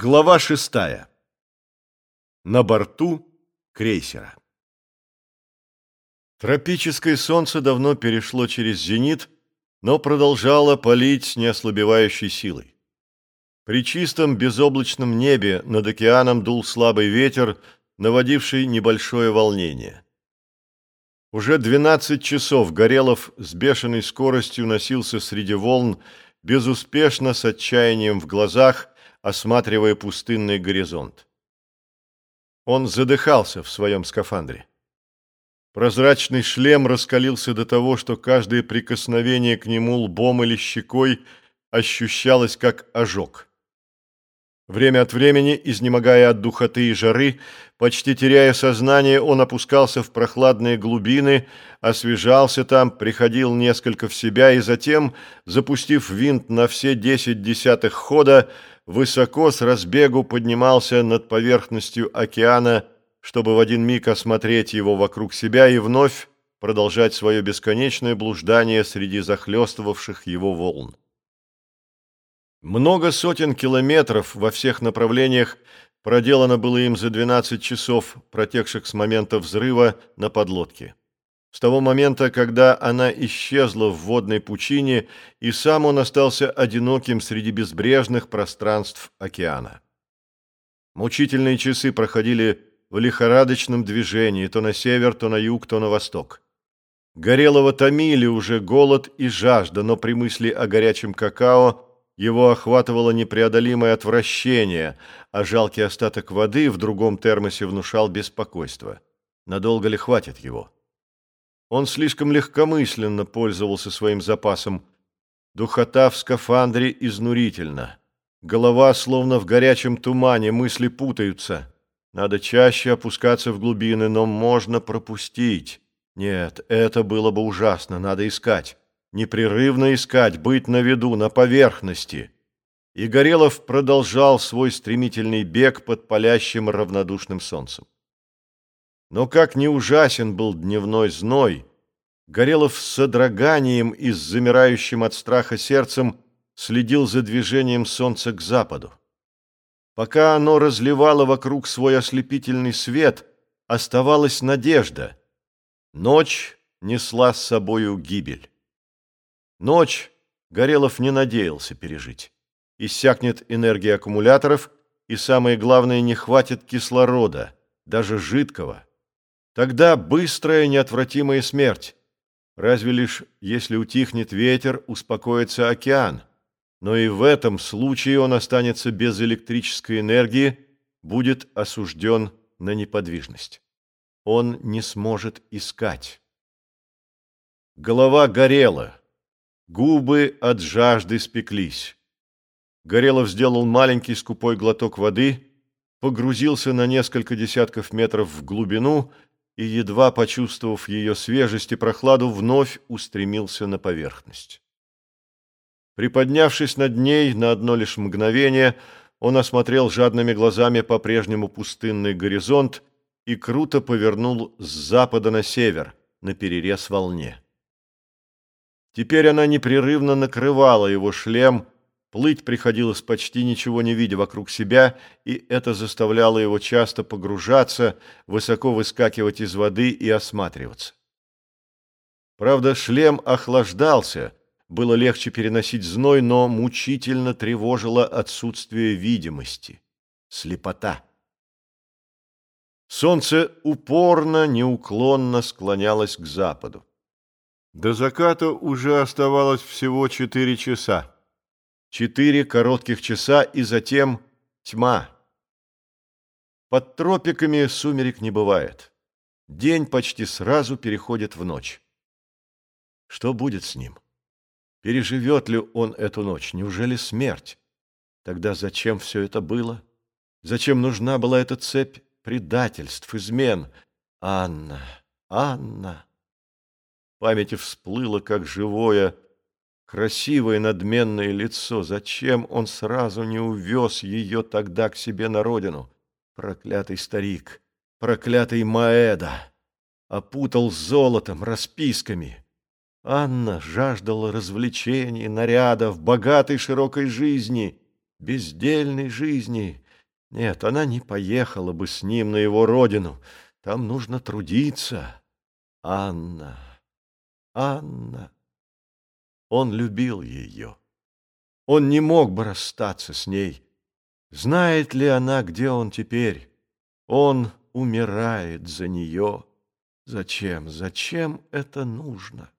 Глава шестая. На борту крейсера. Тропическое солнце давно перешло через зенит, но продолжало палить с неослабевающей силой. При чистом безоблачном небе над океаном дул слабый ветер, наводивший небольшое волнение. Уже 12 часов Горелов с бешеной скоростью носился среди волн, безуспешно, с отчаянием в глазах, осматривая пустынный горизонт. Он задыхался в своем скафандре. Прозрачный шлем раскалился до того, что каждое прикосновение к нему лбом или щекой ощущалось как ожог. Время от времени, изнемогая от духоты и жары, почти теряя сознание, он опускался в прохладные глубины, освежался там, приходил несколько в себя и затем, запустив винт на все десять десятых хода, высоко с разбегу поднимался над поверхностью океана, чтобы в один миг осмотреть его вокруг себя и вновь продолжать свое бесконечное блуждание среди захлестывавших его волн. Много сотен километров во всех направлениях проделано было им за 12 часов, протекших с момента взрыва на подлодке. С того момента, когда она исчезла в водной пучине, и сам он остался одиноким среди безбрежных пространств океана. Мучительные часы проходили в лихорадочном движении то на север, то на юг, то на восток. Горелого томили уже голод и жажда, но при мысли о горячем какао его охватывало непреодолимое отвращение, а жалкий остаток воды в другом термосе внушал беспокойство. Надолго ли хватит его? Он слишком легкомысленно пользовался своим запасом. Духота в скафандре изнурительна. Голова словно в горячем тумане, мысли путаются. Надо чаще опускаться в глубины, но можно пропустить. Нет, это было бы ужасно, надо искать непрерывно искать, быть на виду, на поверхности. И Горелов продолжал свой стремительный бег под палящим равнодушным солнцем. Но как не ужасен был дневной зной, Горелов с содроганием и с замирающим от страха сердцем следил за движением солнца к западу. Пока оно разливало вокруг свой ослепительный свет, оставалась надежда. Ночь несла с собою гибель. Ночь Горелов не надеялся пережить. Иссякнет энергия аккумуляторов, и самое главное, не хватит кислорода, даже жидкого. Тогда быстрая неотвратимая смерть. Разве лишь, если утихнет ветер, успокоится океан. Но и в этом случае он останется без электрической энергии, будет осужден на неподвижность. Он не сможет искать. Голова горела. Губы от жажды спеклись. Горелов сделал маленький скупой глоток воды, погрузился на несколько десятков метров в глубину и, едва почувствовав ее свежесть и прохладу, вновь устремился на поверхность. Приподнявшись над ней на одно лишь мгновение, он осмотрел жадными глазами по-прежнему пустынный горизонт и круто повернул с запада на север, на перерез волне. Теперь она непрерывно накрывала его шлем, плыть приходилось почти ничего не видя вокруг себя, и это заставляло его часто погружаться, высоко выскакивать из воды и осматриваться. Правда, шлем охлаждался, было легче переносить зной, но мучительно тревожило отсутствие видимости, слепота. Солнце упорно, неуклонно склонялось к западу. До заката уже оставалось всего четыре часа. Четыре коротких часа и затем тьма. Под тропиками сумерек не бывает. День почти сразу переходит в ночь. Что будет с ним? Переживет ли он эту ночь? Неужели смерть? Тогда зачем все это было? Зачем нужна была эта цепь предательств, измен? Анна, Анна памяти всплыло, как живое, красивое надменное лицо. Зачем он сразу не увез ее тогда к себе на родину? Проклятый старик, проклятый Маэда! Опутал золотом, расписками. Анна жаждала развлечений, нарядов, богатой широкой жизни, бездельной жизни, Нет, она не поехала бы с ним на его родину. Там нужно трудиться. Анна, Анна. Он любил ее. Он не мог бы расстаться с ней. Знает ли она, где он теперь? Он умирает за нее. Зачем, зачем это нужно?